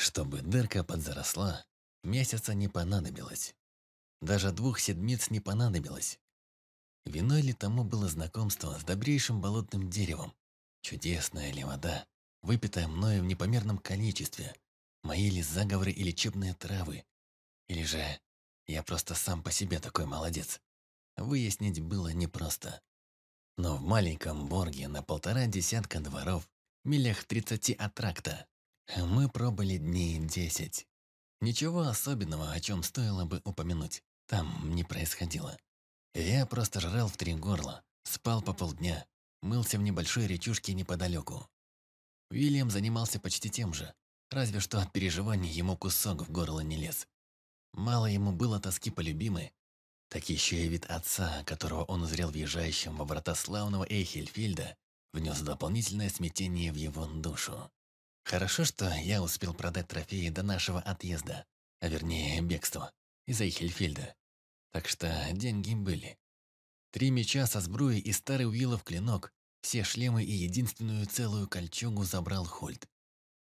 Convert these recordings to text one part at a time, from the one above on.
Чтобы дырка подзаросла, месяца не понадобилось. Даже двух седмиц не понадобилось. Виной ли тому было знакомство с добрейшим болотным деревом? Чудесная ли вода, выпитая мною в непомерном количестве? Мои ли заговоры и лечебные травы? Или же я просто сам по себе такой молодец? Выяснить было непросто. Но в маленьком Борге на полтора десятка дворов, милях тридцати от тракта, мы пробыли дней десять. Ничего особенного, о чем стоило бы упомянуть, там не происходило. Я просто жрал в три горла, спал по полдня, мылся в небольшой речушке неподалеку. Уильям занимался почти тем же, разве что от переживаний ему кусок в горло не лез. Мало ему было тоски по любимой, так еще и вид отца, которого он узрел въезжающим во врата славного Эйхельфильда, внес дополнительное смятение в его душу. Хорошо, что я успел продать трофеи до нашего отъезда, а вернее бегства, из Эйхельфильда. Так что деньги были. Три меча со сбруей и старый Уиллов клинок, все шлемы и единственную целую кольчугу забрал Хольд.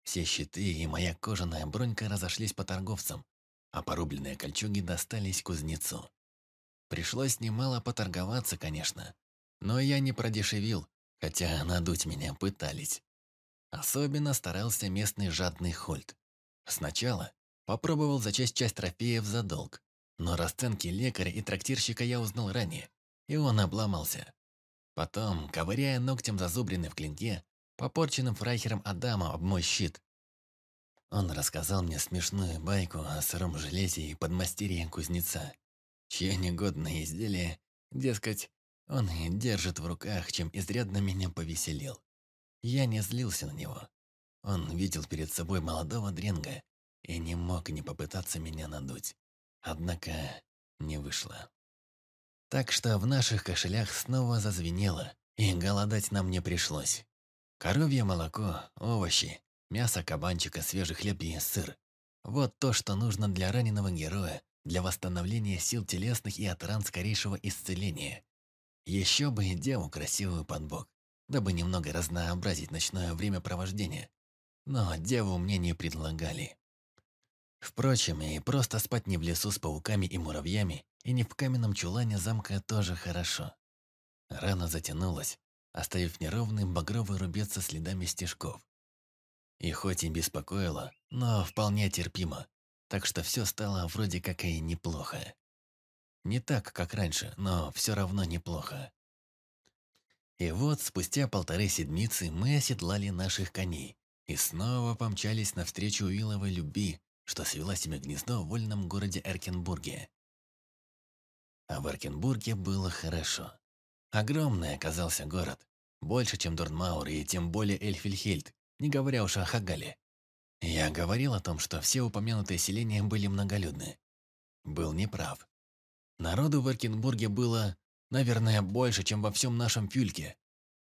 Все щиты и моя кожаная бронька разошлись по торговцам, а порубленные кольчуги достались кузнецу. Пришлось немало поторговаться, конечно, но я не продешевил, хотя надуть меня пытались. Особенно старался местный жадный Хольд. Сначала попробовал зачесть часть трофеев за долг, но расценки лекаря и трактирщика я узнал ранее, и он обломался. Потом, ковыряя ногтем зазубренный в клинке, попорченным фрайхером Адама об мой щит, он рассказал мне смешную байку о сыром железе и подмастерье кузнеца, чье негодное изделие, дескать, он и держит в руках, чем изрядно меня повеселил. Я не злился на него. Он видел перед собой молодого дренга и не мог не попытаться меня надуть. Однако не вышло. Так что в наших кошелях снова зазвенело, и голодать нам не пришлось. Коровье молоко, овощи, мясо кабанчика, свежий хлеб и сыр. Вот то, что нужно для раненого героя, для восстановления сил телесных и от ран скорейшего исцеления. Еще бы и деву красивую под бок, дабы немного разнообразить ночное времяпровождение. Но деву мне не предлагали. Впрочем, и просто спать не в лесу с пауками и муравьями, и не в каменном чулане замка тоже хорошо. Рана затянулась, оставив неровный багровый рубец со следами стежков. И хоть и беспокоило, но вполне терпимо, так что все стало вроде как и неплохо. Не так, как раньше, но все равно неплохо. И вот спустя полторы седмицы мы оседлали наших коней и снова помчались навстречу Уилловой любви, что свела себе гнездо в вольном городе Эркенбурге. А в Эркенбурге было хорошо. Огромный оказался город, больше, чем Дорнмаур и тем более Эльфельхельд, не говоря уж о Хагале. Я говорил о том, что все упомянутые селения были многолюдны. Был неправ. Народу в Эркенбурге было, наверное, больше, чем во всем нашем Фюльке.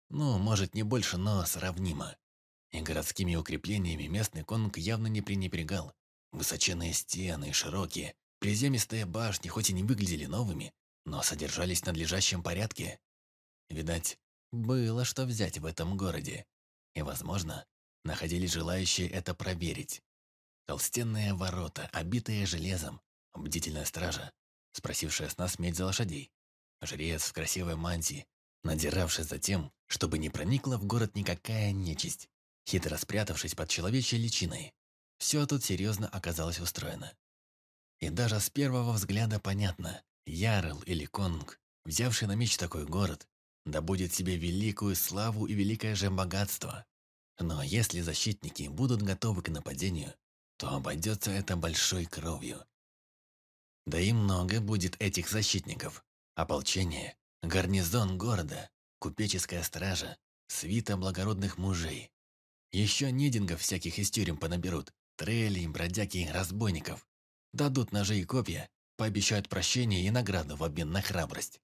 Ну, может, не больше, но сравнимо. И городскими укреплениями местный конунг явно не пренебрегал. Высоченные стены, широкие, приземистые башни хоть и не выглядели новыми, но содержались в надлежащем порядке. Видать, было что взять в этом городе. И, возможно, находились желающие это проверить. Толстенные ворота, обитые железом, бдительная стража, спросившая с нас медь за лошадей. Жрец в красивой мантии, надиравший за тем, чтобы не проникла в город никакая нечисть, хитро спрятавшись под человечьей личиной. Все тут серьезно оказалось устроено. И даже с первого взгляда понятно, Ярл или Конг, взявший на меч такой город, да будет себе великую славу и великое же богатство. Но если защитники будут готовы к нападению, то обойдется это большой кровью. Да и много будет этих защитников. Ополчение, гарнизон города, купеческая стража, свита благородных мужей. Еще нидингов всяких из тюрем понаберут, Трелли, бродяги, разбойников. Дадут ножи и копья, пообещают прощение и награду в обмен на храбрость.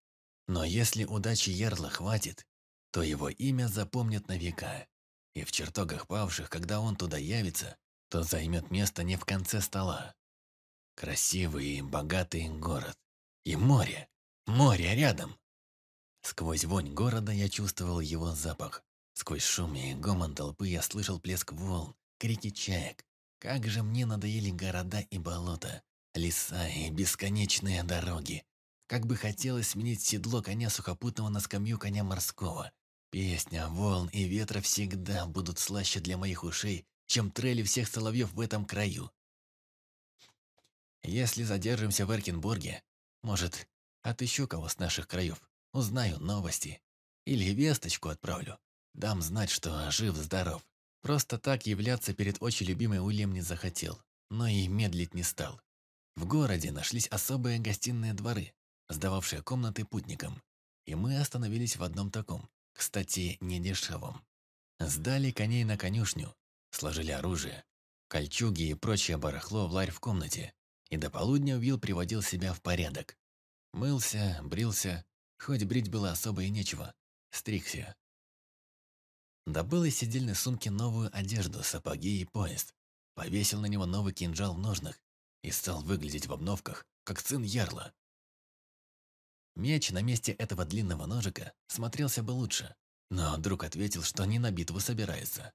Но если удачи Ярла хватит, то его имя запомнят на века. И в чертогах павших, когда он туда явится, то займет место не в конце стола. Красивый и богатый город. И море. Море рядом. Сквозь вонь города я чувствовал его запах. Сквозь шум и гомон толпы я слышал плеск волн, крики чаек, Как же мне надоели города и болота, леса и бесконечные дороги. Как бы хотелось сменить седло коня сухопутного на скамью коня морского. Песня, волн и ветра всегда будут слаще для моих ушей, чем трели всех соловьев в этом краю. Если задержимся в Эркенбурге, может, отыщу кого с наших краев, узнаю новости. Или весточку отправлю. Дам знать, что жив-здоров. Просто так являться перед очень любимой Уильям не захотел, но и медлить не стал. В городе нашлись особые гостиные дворы, сдававшие комнаты путникам. И мы остановились в одном таком, кстати, не дешевом. Сдали коней на конюшню, сложили оружие, кольчуги и прочее барахло в ларь в комнате, и до полудня Уилл приводил себя в порядок. Мылся, брился, хоть брить было особо и нечего, стригся. Добыл из сидельной сумки новую одежду, сапоги и пояс, повесил на него новый кинжал в ножнах и стал выглядеть в обновках, как сын Ярла. Меч на месте этого длинного ножика смотрелся бы лучше, но друг ответил, что не на битву собирается.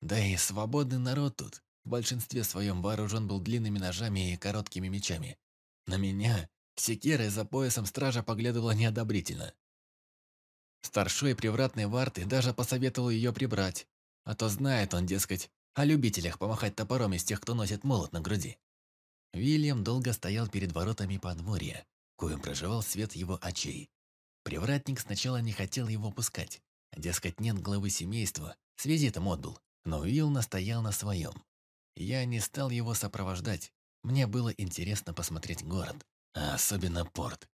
Да и свободный народ тут, в большинстве своем вооружен был длинными ножами и короткими мечами. На меня секирой за поясом стража поглядывала неодобрительно. Старшой привратной варты даже посоветовал ее прибрать, а то знает он, дескать, о любителях помахать топором из тех, кто носит молот на груди. Вильям долго стоял перед воротами подворья, коим проживал свет его очей. Привратник сначала не хотел его пускать. Дескать, нет главы семейства, с визитом отбыл. Но Уилл настоял на своем. Я не стал его сопровождать. Мне было интересно посмотреть город, а особенно порт.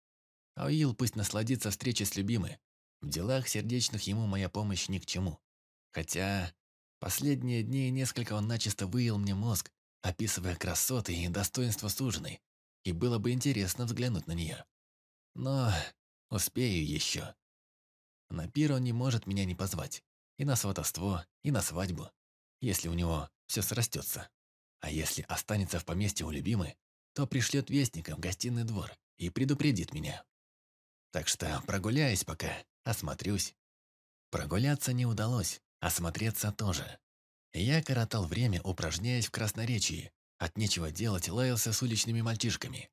А Уилл пусть насладится встречей с любимой. В делах сердечных ему моя помощь ни к чему. Хотя последние дни несколько он начисто выел мне мозг, описывая красоты и достоинства суженой, и было бы интересно взглянуть на нее. Но успею еще. На пир он не может меня не позвать. И на сватовство, и на свадьбу, если у него все срастется. А если останется в поместье у любимой, то пришлет вестника в гостиный двор и предупредит меня. Так что прогуляюсь пока, осмотрюсь. Прогуляться не удалось, осмотреться тоже. Я коротал время, упражняясь в красноречии, от нечего делать лаялся с уличными мальчишками.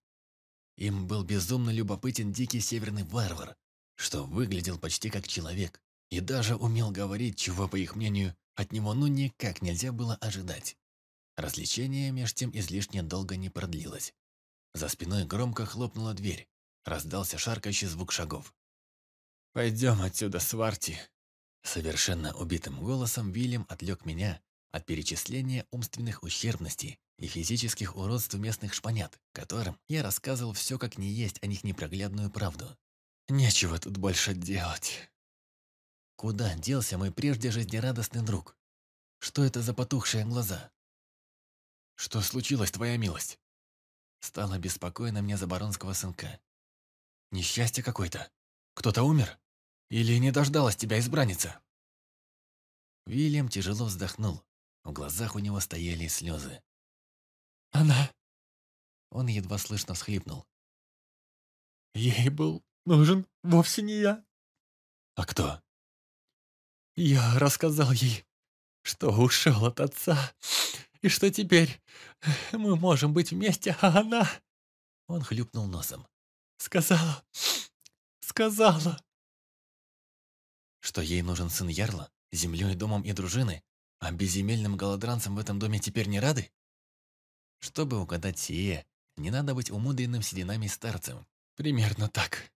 Им был безумно любопытен дикий северный варвар, что выглядел почти как человек, и даже умел говорить, чего, по их мнению, от него ну никак нельзя было ожидать. Развлечение меж тем излишне долго не продлилось. За спиной громко хлопнула дверь. Раздался шаркающий звук шагов. «Пойдем отсюда, Сварти!» Совершенно убитым голосом Вильям отвлек меня от перечисления умственных ущербностей и физических уродств местных шпанят, которым я рассказывал все как не есть о них непроглядную правду. Нечего тут больше делать. Куда делся мой прежде жизнерадостный друг? Что это за потухшие глаза? Что случилось, твоя милость? Стало беспокойно мне за баронского сынка. Несчастье какое-то. Кто-то умер? Или не дождалась тебя избранница? Вильям тяжело вздохнул. В глазах у него стояли слезы. «Она...» Он едва слышно всхлипнул. «Ей был нужен вовсе не я». «А кто?» «Я рассказал ей, что ушел от отца, и что теперь мы можем быть вместе, а она...» Он хлюпнул носом. «Сказала... сказала...» Что ей нужен сын Ярла, землей, домом и дружиной, а безземельным голодранцам в этом доме теперь не рады? Чтобы угадать сие, не надо быть умудренным сединами старцем. Примерно так.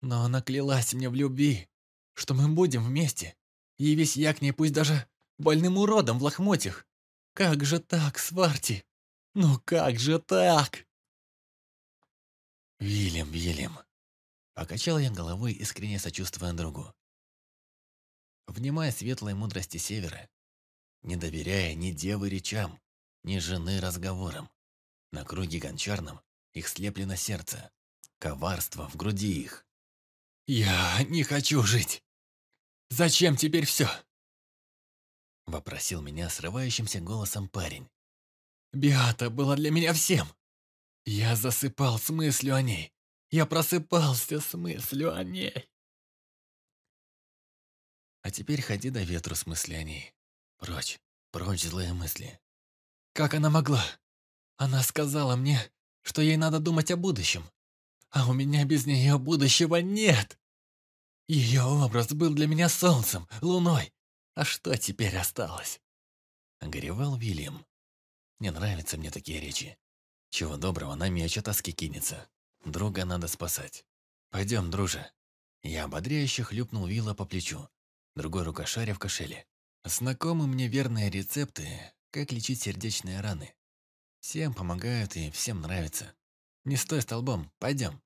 Но она клялась мне в любви, что мы будем вместе. И весь я к ней пусть даже больным уродом в лохмотьях. Как же так, Сварти? Ну как же так? Вильям, Вильям. Покачал я головой, искренне сочувствуя другу. Внимая светлой мудрости Севера, не доверяя ни девы речам, ни жены разговорам. На круге гончарном их слеплено сердце, коварство в груди их. «Я не хочу жить! Зачем теперь все?» Вопросил меня срывающимся голосом парень. «Биата была для меня всем. Я засыпал с мыслью о ней. Я просыпался с мыслью о ней. А теперь ходи до ветру с мыслей о ней. Прочь, прочь злые мысли. Как она могла? Она сказала мне, что ей надо думать о будущем. А у меня без нее будущего нет. Ее образ был для меня солнцем, луной. А что теперь осталось? Горевал Вильям. Не нравятся мне такие речи. Чего доброго, на меч от тоски кинется. Друга надо спасать. Пойдем, друже. Я ободряюще хлюпнул Вилла по плечу. Другой рукошаря в кошеле. Знакомы мне верные рецепты, как лечить сердечные раны. Всем помогают и всем нравится. Не стой столбом, пойдем.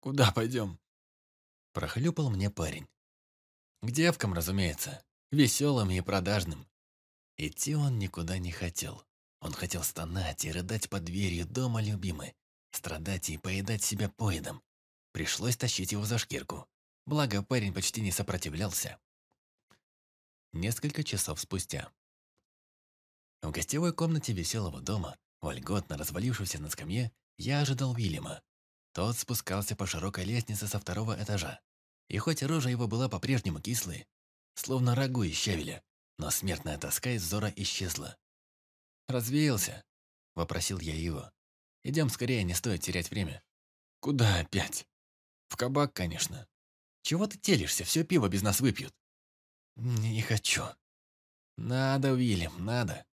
Куда пойдем? Прохлюпал мне парень. К девкам, разумеется, веселым и продажным. Идти он никуда не хотел. Он хотел стонать и рыдать под дверью дома любимой, страдать и поедать себя поедом. Пришлось тащить его за шкирку. Благо, парень почти не сопротивлялся. Несколько часов спустя. В гостевой комнате веселого дома, вольготно развалившегося на скамье, я ожидал Вильяма. Тот спускался по широкой лестнице со второго этажа. И хоть рожа его была по-прежнему кислой, словно рагу из щавеля, но смертная тоска из взора исчезла. «Развеялся?» – вопросил я его. «Идем скорее, не стоит терять время». «Куда опять?» «В кабак, конечно». «Чего ты телишься? Все пиво без нас выпьют». «Не хочу». «Надо, Уильям, надо».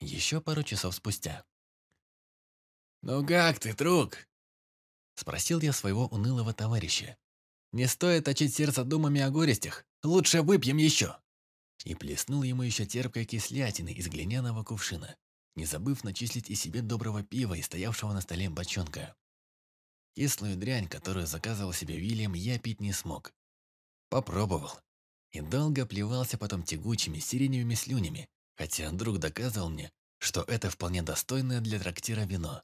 Еще пару часов спустя. «Ну как ты, друг?» Спросил я своего унылого товарища. «Не стоит точить сердце думами о горестях. Лучше выпьем еще!» И плеснул ему еще терпкой кислятины из глиняного кувшина, не забыв начислить и себе доброго пива и стоявшего на столе бочонка. Кислую дрянь, которую заказывал себе Вильям, я пить не смог. Попробовал. И долго плевался потом тягучими сиреневыми слюнями, хотя друг доказывал мне, что это вполне достойное для трактира вино.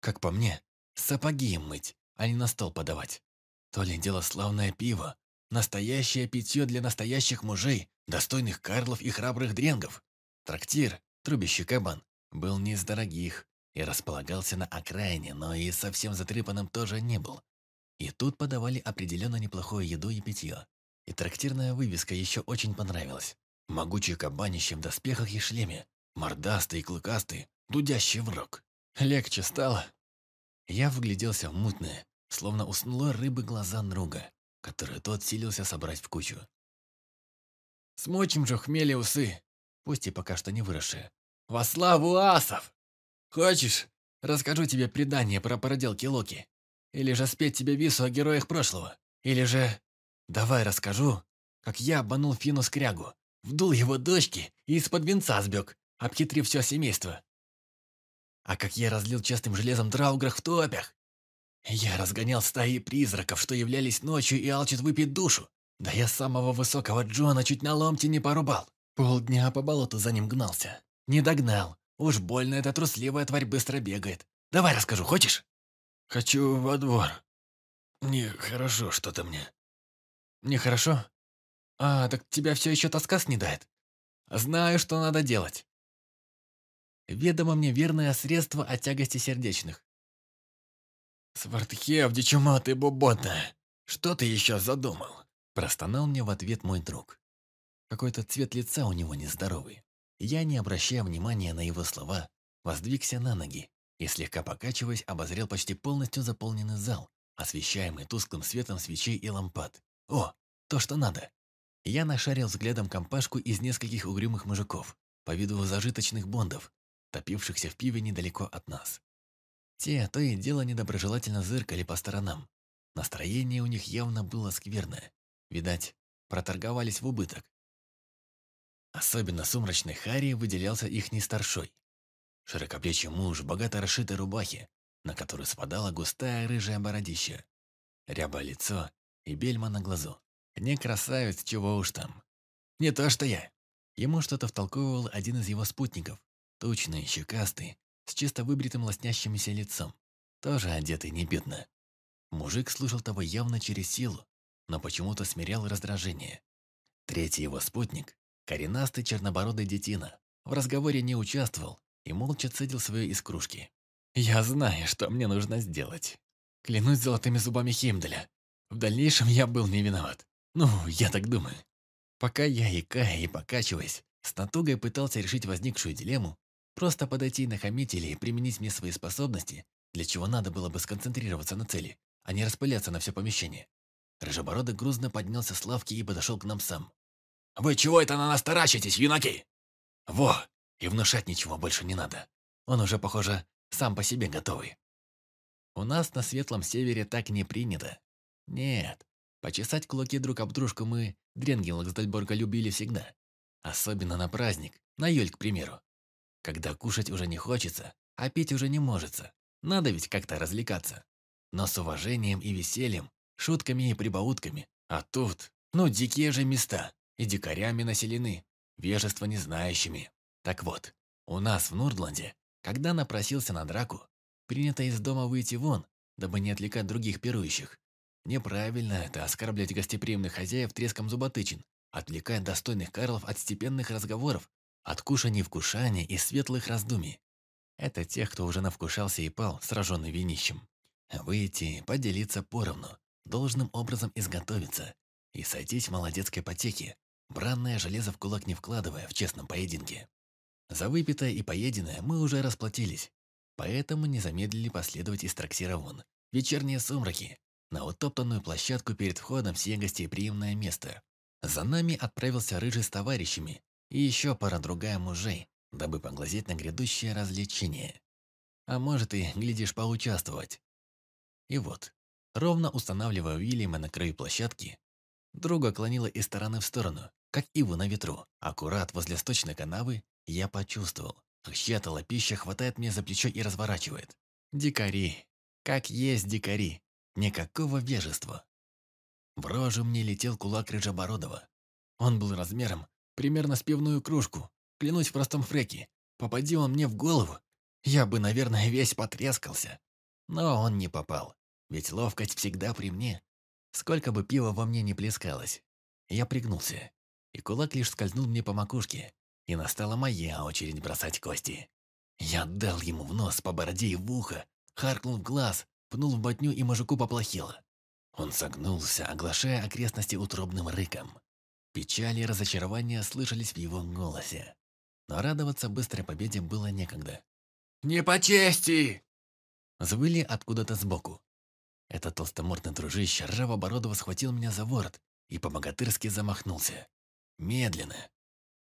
Как по мне, сапоги им мыть, а не на стол подавать. То ли дело славное пиво, настоящее питье для настоящих мужей, достойных карлов и храбрых дренгов. Трактир, трубящий кабан, был не из дорогих и располагался на окраине, но и совсем затрепанным тоже не был. И тут подавали определенно неплохую еду и питье. И трактирная вывеска еще очень понравилась. Могучий кабанище в доспехах и шлеме, мордастый и клыкастый, дудящий в. Легче стало. Я вгляделся в мутные, словно уснуло рыбы глаза друга, которые тот силился собрать в кучу. Смочим же хмели усы, пусть и пока что не выросшие. Во славу асов! Хочешь, расскажу тебе предание про проделки Локи? Или же спеть тебе вису о героях прошлого? Или же... Давай расскажу, как я обманул Фину Скрягу, вдул его дочки и из-под венца сбег, обхитрив все семейство. А как я разлил честным железом драуграх в топях. Я разгонял стаи призраков, что являлись ночью и алчат выпить душу. Да я самого высокого Джона чуть на ломти не порубал. Полдня по болоту за ним гнался. Не догнал. Уж больно эта трусливая тварь быстро бегает. Давай расскажу, хочешь? Хочу во двор. Нехорошо что-то мне. Нехорошо? А, так тебя все еще тоска снедает? Знаю, что надо делать. Ведомо мне верное средство от тягости сердечных. «Свартхев, дичума ты буботная! Что ты еще задумал?» Простонал мне в ответ мой друг. Какой-то цвет лица у него нездоровый. Я, не обращая внимания на его слова, воздвигся на ноги и, слегка покачиваясь, обозрел почти полностью заполненный зал, освещаемый тусклым светом свечей и лампад. О, то, что надо. Я нашарил взглядом компашку из нескольких угрюмых мужиков, по виду зажиточных бондов, топившихся в пиве недалеко от нас. Те то и дело недоброжелательно зыркали по сторонам. Настроение у них явно было скверное. Видать, проторговались в убыток. Особенно сумрачный Харри выделялся их не старшой. Широкоплечий муж, богато расшитой рубахе, на которую спадала густая рыжая бородища. Рябое лицо и бельма на глазу. Не красавец, чего уж там. Не то что я. Ему что-то втолковывал один из его спутников, Тучный, щекастый, с чисто выбритым лоснящимся лицом, тоже одетый не бедно. Мужик слушал того явно через силу, но почему-то смирял раздражение. Третий его спутник, коренастый чернобородый детина, в разговоре не участвовал и молча цедил свое из кружки. «Я знаю, что мне нужно сделать. Клянусь золотыми зубами Химдаля. В дальнейшем я был не виноват. Ну, я так думаю. Пока я, икая и покачиваясь, с натугой пытался решить возникшую дилемму, Просто подойти и нахамить или применить мне свои способности, для чего надо было бы сконцентрироваться на цели, а не распыляться на все помещение. Рыжебородый грузно поднялся с лавки и подошел к нам сам. «Вы чего это на нас таращитесь, юнаки?» «Во! И внушать ничего больше не надо. Он уже, похоже, сам по себе готовый. У нас на Светлом Севере так не принято. Нет, почесать кулаки друг об дружку мы, дренги Лаксдальборга, любили всегда. Особенно на праздник, на Юль, к примеру. Когда кушать уже не хочется, а пить уже не можется. Надо ведь как-то развлекаться. Но с уважением и весельем, шутками и прибаутками. А тут, ну, дикие же места, и дикарями населены, вежество не знающими. Так вот, у нас в Нурдланде, когда напросился на драку, принято из дома выйти вон, дабы не отвлекать других пирующих. Неправильно это оскорблять гостеприимных хозяев треском зуботычин, отвлекая достойных карлов от степенных разговоров, от кушаний-вкушаний и светлых раздумий. Это тех, кто уже навкушался и пал, сраженный винищем. Выйти, поделиться поровну, должным образом изготовиться и сойтись в молодецкой потеке, бранное железо в кулак не вкладывая в честном поединке. За выпитое и поеденное мы уже расплатились, поэтому не замедлили последовать из трактира вон, вечерние сумраки, на утоптанную площадку перед входом в сие гостеприимное место. За нами отправился Рыжий с товарищами и еще пара-другая мужей, дабы поглазеть на грядущее развлечение. А может и, глядишь, поучаствовать. И вот, ровно устанавливая Уильяма на краю площадки, друга клонила из стороны в сторону, как иву на ветру, аккурат возле сточной канавы я почувствовал, как чья-то лапища хватает меня за плечо и разворачивает. Дикари. Как есть дикари. Никакого вежества. В рожу мне летел кулак Рыжебородова. Он был размером примерно с пивную кружку. Клянусь в простом фреке. Попади он мне в голову, я бы, наверное, весь потрескался. Но он не попал. Ведь ловкость всегда при мне. Сколько бы пива во мне не плескалось. Я пригнулся, и кулак лишь скользнул мне по макушке, и настала моя очередь бросать кости. Я дал ему в нос, по бороде и в ухо, харкнул в глаз, пнул в ботню и мужику поплохело. Он согнулся, оглашая окрестности утробным рыком. Печали и разочарование слышались в его голосе. Но радоваться быстрой победе было некогда. «Не по чести!» Звыли откуда-то сбоку. Этот толстомордный дружище ржаво схватил меня за ворот и по-богатырски замахнулся. Медленно,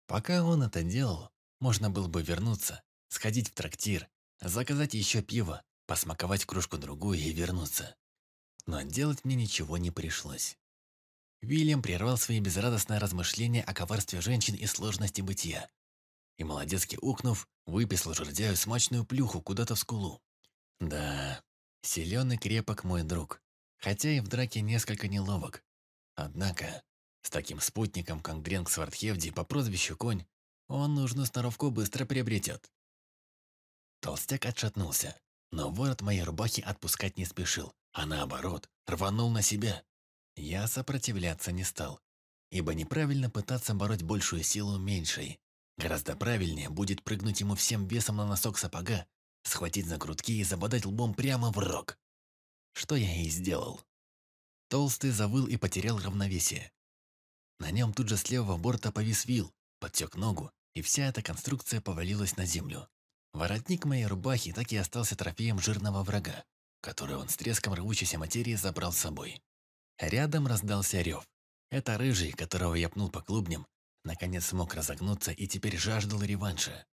Пока он это делал, можно было бы вернуться, сходить в трактир, заказать еще пиво, посмаковать кружку-другую и вернуться. Но делать мне ничего не пришлось. Вильям прервал свои безрадостные размышления о коварстве женщин и сложности бытия. И, молодецки ухнув, выписал жердяю смачную плюху куда-то в скулу. Да, силен и крепок мой друг, хотя и в драке несколько неловок. Однако, с таким спутником, как Дренг Свардхевди по прозвищу Конь, он нужную сноровку быстро приобретет. Толстяк отшатнулся, но ворот моей рубахи отпускать не спешил, а наоборот, рванул на себя. Я сопротивляться не стал, ибо неправильно пытаться бороть большую силу меньшей. Гораздо правильнее будет прыгнуть ему всем весом на носок сапога, схватить за грудки и забодать лбом прямо в рог. Что я и сделал. Толстый завыл и потерял равновесие. На нем тут же с левого борта повис вил, подтек ногу, и вся эта конструкция повалилась на землю. Воротник моей рубахи так и остался трофеем жирного врага, который он с треском рвущейся материи забрал с собой. Рядом раздался рев. Это рыжий, которого я пнул по клубням, наконец смог разогнуться и теперь жаждал реванша.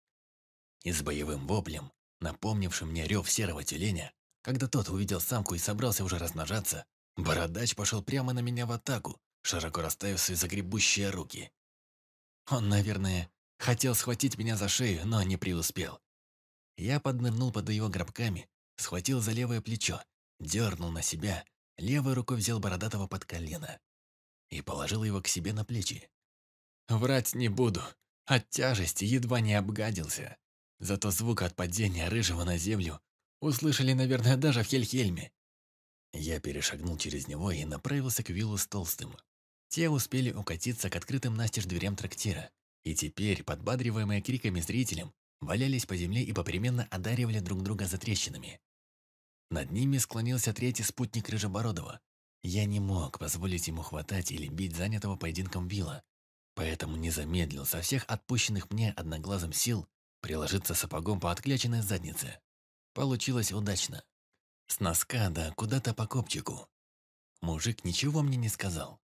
И с боевым воплем, напомнившим мне рев серого тюленя, когда тот увидел самку и собрался уже размножаться, бородач пошел прямо на меня в атаку, широко расставив свои загребущие руки. Он, наверное, хотел схватить меня за шею, но не преуспел. Я поднырнул под его гробками, схватил за левое плечо, дернул на себя, левой рукой взял Бородатого под колено и положил его к себе на плечи. Врать не буду, от тяжести едва не обгадился. Зато звук от падения рыжего на землю услышали, наверное, даже в Хельхельме. Я перешагнул через него и направился к виллу с Толстым. Те успели укатиться к открытым настежь дверям трактира, и теперь, подбадриваемые криками зрителям, валялись по земле и попеременно одаривали друг друга затрещинами. Над ними склонился третий спутник Рыжебородова. Я не мог позволить ему хватать или бить занятого поединком вилла, поэтому не замедлил со всех отпущенных мне одноглазым сил приложиться сапогом по откляченной заднице. Получилось удачно. С носка да куда-то по копчику. Мужик ничего мне не сказал.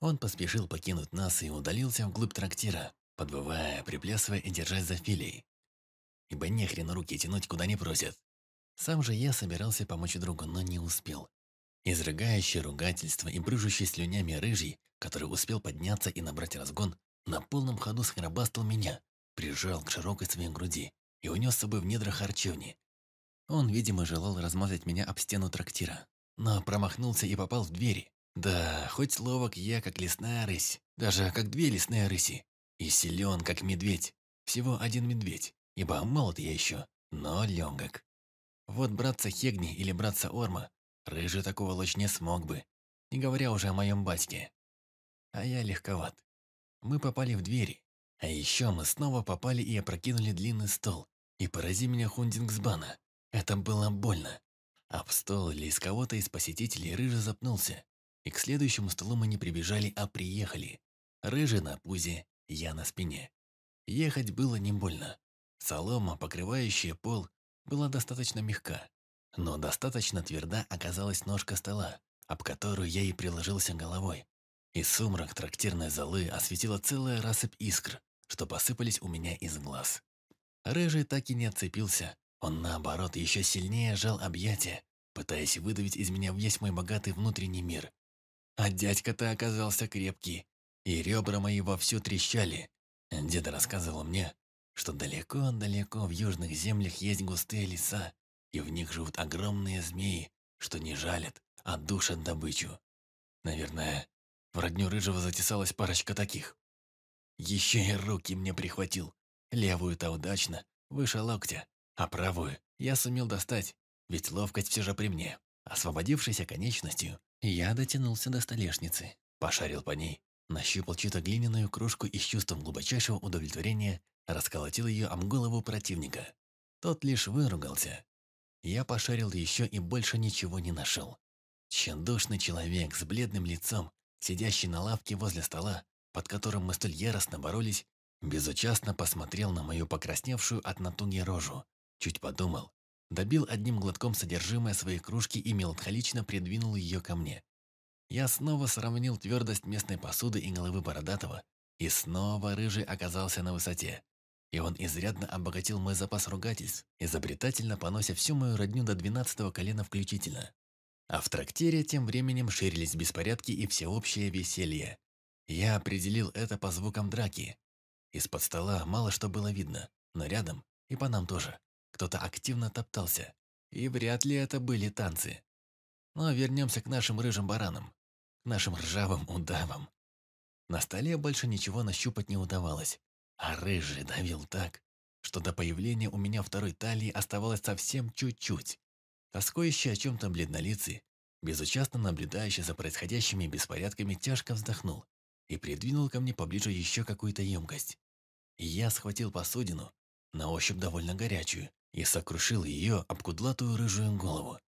Он поспешил покинуть нас и удалился вглубь трактира, подбывая, приплясывая и держась за филей. Ибо нехрен руки тянуть, куда не просят. Сам же я собирался помочь другу, но не успел. Изрыгающий ругательство и брыжущий слюнями рыжий, который успел подняться и набрать разгон, на полном ходу схрабастал меня, прижал к широкой своей груди и унес с собой в недра харчевни. Он, видимо, желал размазать меня об стену трактира, но промахнулся и попал в двери. Да, хоть ловок я, как лесная рысь, даже как две лесные рыси, и силен, как медведь. Всего один медведь, ибо молод я еще, но легок. Вот братца Хегни или братца Орма, рыжий такого лочь не смог бы, не говоря уже о моем батьке. А я легковат. Мы попали в двери, а еще мы снова попали и опрокинули длинный стол, и порази меня Хундингсбана. Это было больно. Об стол или из кого-то из посетителей Рыжий запнулся, и к следующему столу мы не прибежали, а приехали. Рыжий на пузе, я на спине. Ехать было не больно. Солома, покрывающая пол, была достаточно мягка, но достаточно тверда оказалась ножка стола, об которую я и приложился головой. И сумрак трактирной залы осветила целая рассыпь искр, что посыпались у меня из глаз. Рыжий так и не отцепился, он наоборот еще сильнее жал объятия, пытаясь выдавить из меня весь мой богатый внутренний мир. А дядька-то оказался крепкий, и ребра мои вовсю трещали. Дед рассказывал мне, что далеко-далеко в южных землях есть густые леса, и в них живут огромные змеи, что не жалят, а душат добычу. Наверное, в родню Рыжего затесалась парочка таких. Еще и руки мне прихватил. Левую-то удачно, выше локтя, а правую я сумел достать, ведь ловкость все же при мне. Освободившейся конечностью, я дотянулся до столешницы, пошарил по ней, нащупал чью-то глиняную кружку и с чувством глубочайшего удовлетворения расколотил ее об голову противника. Тот лишь выругался. Я пошарил еще и больше ничего не нашел. Тщендушный человек с бледным лицом, сидящий на лавке возле стола, под которым мы столь яростно боролись, безучастно посмотрел на мою покрасневшую от натуги рожу, чуть подумал, добил одним глотком содержимое своей кружки и меланхолично придвинул ее ко мне. Я снова сравнил твердость местной посуды и головы Бородатого, и снова Рыжий оказался на высоте и он изрядно обогатил мой запас ругательств, изобретательно понося всю мою родню до двенадцатого колена включительно. А в трактире тем временем ширились беспорядки и всеобщее веселье. Я определил это по звукам драки. Из-под стола мало что было видно, но рядом, и по нам тоже, кто-то активно топтался. И вряд ли это были танцы. Но вернемся к нашим рыжим баранам, к нашим ржавым удавам. На столе больше ничего нащупать не удавалось, а рыжий давил так, что до появления у меня второй талии оставалось совсем чуть-чуть. Тоскующий о чем-то бледнолицый, безучастно наблюдающий за происходящими беспорядками, тяжко вздохнул и придвинул ко мне поближе еще какую-то емкость. Я схватил посудину, на ощупь довольно горячую, и сокрушил ее об кудлатую рыжую голову.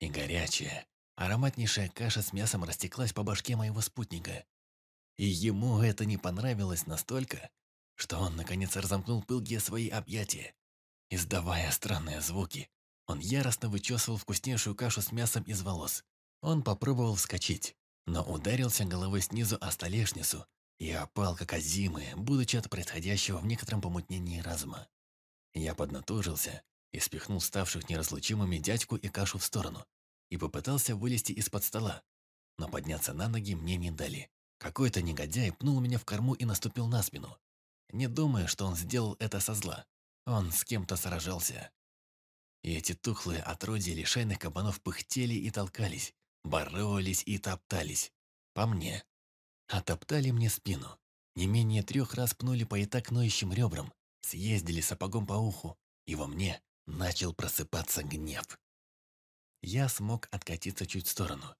И горячая, ароматнейшая каша с мясом растеклась по башке моего спутника. И ему это не понравилось настолько, что он, наконец, разомкнул пылкие свои объятия. Издавая странные звуки, он яростно вычесывал вкуснейшую кашу с мясом из волос. Он попробовал вскочить, но ударился головой снизу о столешницу и опал, как озимый, будучи от происходящего в некотором помутнении разума. Я поднатужился и спихнул ставших неразлучимыми дядьку и кашу в сторону и попытался вылезти из-под стола, но подняться на ноги мне не дали. Какой-то негодяй пнул меня в корму и наступил на спину не думая, что он сделал это со зла. Он с кем-то сражался. И эти тухлые отродья лишайных кабанов пыхтели и толкались, боролись и топтались. По мне. Отоптали мне спину. Не менее трех раз пнули по и так ноющим ребрам, съездили сапогом по уху, и во мне начал просыпаться гнев. Я смог откатиться чуть в сторону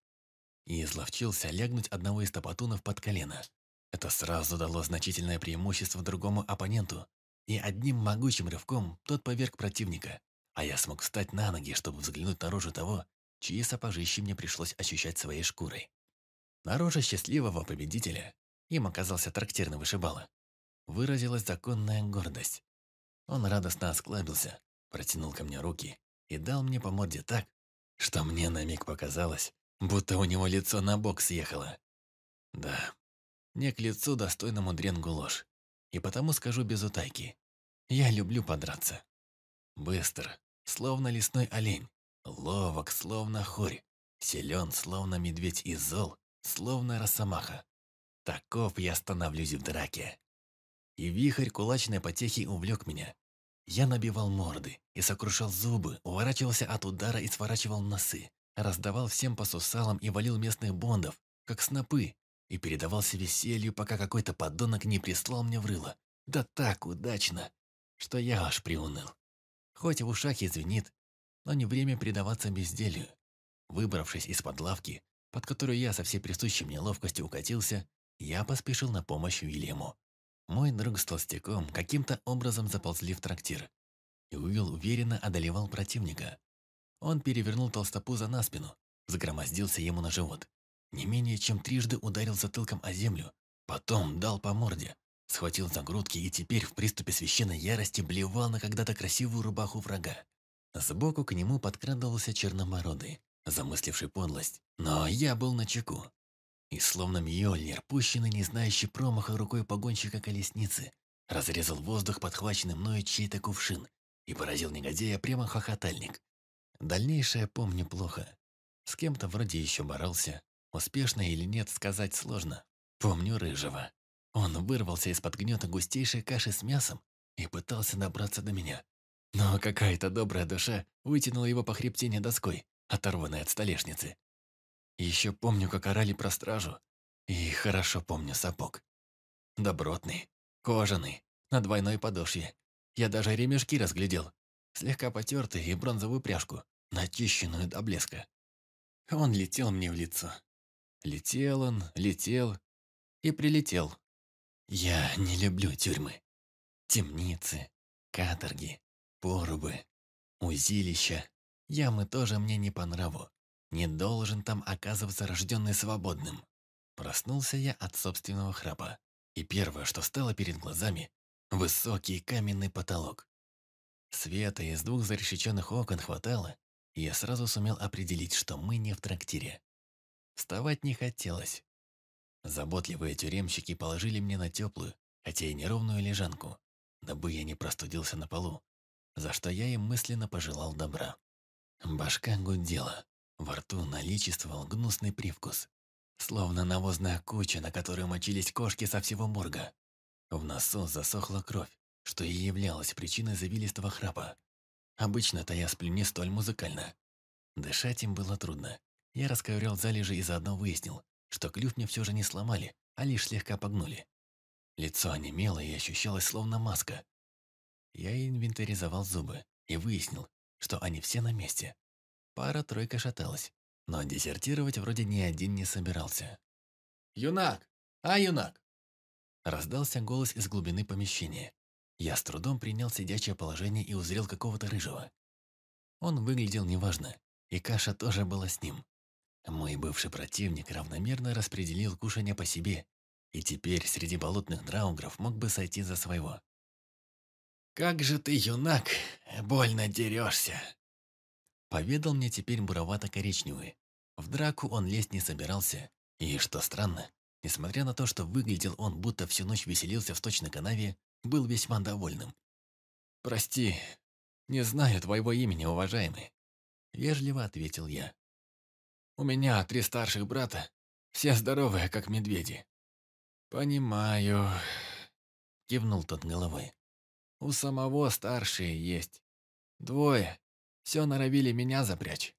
и изловчился лягнуть одного из топотунов под колено. Это сразу дало значительное преимущество другому оппоненту, и одним могучим рывком тот поверг противника, а я смог встать на ноги, чтобы взглянуть на рожу того, чьи сапожищи мне пришлось ощущать своей шкурой. На роже счастливого победителя, им оказался трактирный вышибала, выразилась законная гордость. Он радостно осклабился, протянул ко мне руки и дал мне по морде так, что мне на миг показалось, будто у него лицо на бок съехало. Да, не к лицу достойному дренгу ложь. И потому скажу без утайки. Я люблю подраться. Быстр, словно лесной олень. Ловок, словно хорь. Силен, словно медведь и зол, словно росомаха. Таков я становлюсь в драке. И вихрь кулачной потехи увлек меня. Я набивал морды и сокрушал зубы, уворачивался от удара и сворачивал носы, раздавал всем по сусалам и валил местных бондов, как снопы, и передавался веселью, пока какой-то подонок не прислал мне в рыло. Да так удачно, что я аж приуныл. Хоть в ушах и звенит, но не время предаваться безделью. Выбравшись из-под лавки, под которую я со всей присущей мне ловкостью укатился, я поспешил на помощь Уильяму. Мой друг с толстяком каким-то образом заползли в трактир. И Уилл уверенно одолевал противника. Он перевернул толстопуза на спину, загромоздился ему на живот. Не менее чем трижды ударил затылком о землю, потом дал по морде, схватил за грудки и теперь в приступе священной ярости блевал на когда-то красивую рубаху врага. Сбоку к нему подкрадывался черномородый, замысливший подлость, но я был на чеку. И словно Мьёльнир, пущенный не знающий промаха рукой погонщика колесницы, разрезал воздух, подхваченный мною чей-то кувшин, и поразил негодяя прямо хохотальник. Дальнейшее помню плохо. С кем-то вроде еще боролся. Успешно или нет, сказать сложно. Помню Рыжего. Он вырвался из-под гнета густейшей каши с мясом и пытался добраться до меня. Но какая-то добрая душа вытянула его по хребтине доской, оторванной от столешницы. Еще помню, как орали про стражу, и хорошо помню сапог. Добротный, кожаный, на двойной подошве. Я даже ремешки разглядел, слегка потертые и бронзовую пряжку, начищенную до блеска. Он летел мне в лицо. Летел он, летел и прилетел. Я не люблю тюрьмы. Темницы, каторги, порубы, узилища. Ямы тоже мне не по нраву. Не должен там оказываться рожденный свободным. Проснулся я от собственного храпа. И первое, что стало перед глазами – высокий каменный потолок. Света из двух зарешеченных окон хватало, и я сразу сумел определить, что мы не в трактире. Вставать не хотелось. Заботливые тюремщики положили мне на теплую, хотя и неровную лежанку, дабы я не простудился на полу, за что я им мысленно пожелал добра. Башка гудела, во рту наличествовал гнусный привкус, словно навозная куча, на которую мочились кошки со всего морга. В носу засохла кровь, что и являлось причиной завилистого храпа. Обычно-то я сплю не столь музыкально. Дышать им было трудно. Я расковырял залежи и заодно выяснил, что клюв мне все же не сломали, а лишь слегка погнули. Лицо онемело и ощущалось словно маска. Я инвентаризовал зубы и выяснил, что они все на месте. Пара-тройка шаталась, но десертировать вроде ни один не собирался. «Юнак! А, юнак!» Раздался голос из глубины помещения. Я с трудом принял сидячее положение и узрел какого-то рыжего. Он выглядел неважно, и каша тоже была с ним. Мой бывший противник равномерно распределил кушанье по себе, и теперь среди болотных драугров мог бы сойти за своего. «Как же ты, юнак, больно дерешься!» Поведал мне теперь буровато-коричневый. В драку он лезть не собирался. И, что странно, несмотря на то, что выглядел он, будто всю ночь веселился в сточной канаве, был весьма довольным. «Прости, не знаю твоего имени, уважаемый», — вежливо ответил я. «У меня три старших брата, все здоровые, как медведи». «Понимаю», — кивнул тот головой. «У самого старшие есть. Двое, все норовили меня запрячь.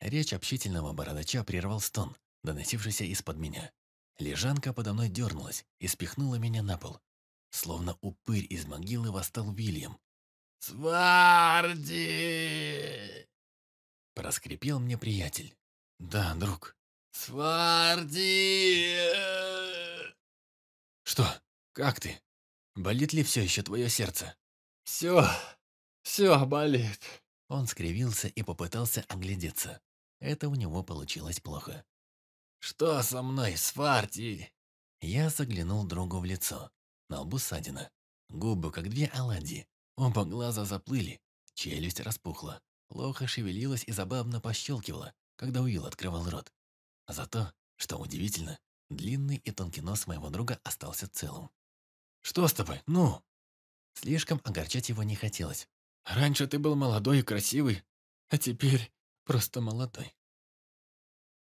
Речь общительного бородача прервал стон, доносившийся из-под меня. Лежанка подо мной дернулась и спихнула меня на пол. Словно упырь из могилы восстал Вильям. «Сварди!» Проскрипел мне приятель. «Да, друг». «Сварди!» «Что? Как ты? Болит ли все еще твое сердце?» «Все, все болит», он скривился и попытался оглядеться. Это у него получилось плохо. «Что со мной, Сварти?» Я заглянул другу в лицо. На лбу ссадина. Губы, как две оладьи. Оба глаза заплыли, челюсть распухла, плохо шевелилась и забавно пощелкивала, когда Уилл открывал рот. А зато, что удивительно, длинный и тонкий нос моего друга остался целым. «Что с тобой? Ну?» Слишком огорчать его не хотелось. «Раньше ты был молодой и красивый, а теперь просто молодой».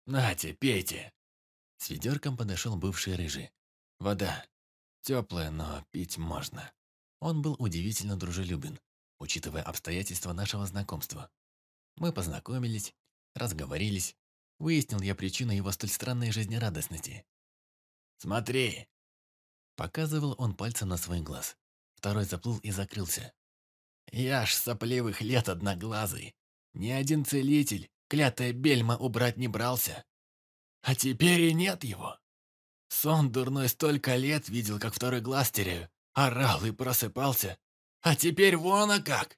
«Нате, пейте!» С ведерком подошел бывший рыжий. «Вода. Теплая, но пить можно». Он был удивительно дружелюбен, учитывая обстоятельства нашего знакомства. Мы познакомились, разговорились, выяснил я причину его столь странной жизнерадостности. «Смотри!» Показывал он пальцем на свой глаз. Второй заплыл и закрылся. «Я ж сопливых лет одноглазый. Ни один целитель, клятая бельма, убрать не брался. А теперь и нет его. Сон дурной столько лет видел, как второй глаз теряю. Орал и просыпался. А теперь вон а как!»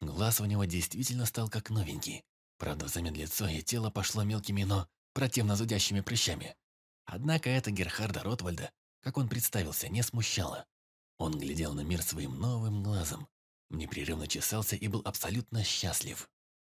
Глаз у него действительно стал как новенький. Правда, взамен лицо и тело пошло мелкими, но противно зудящими прыщами. Однако это Герхарда Ротвальда, как он представился, не смущало. Он глядел на мир своим новым глазом, непрерывно чесался и был абсолютно счастлив.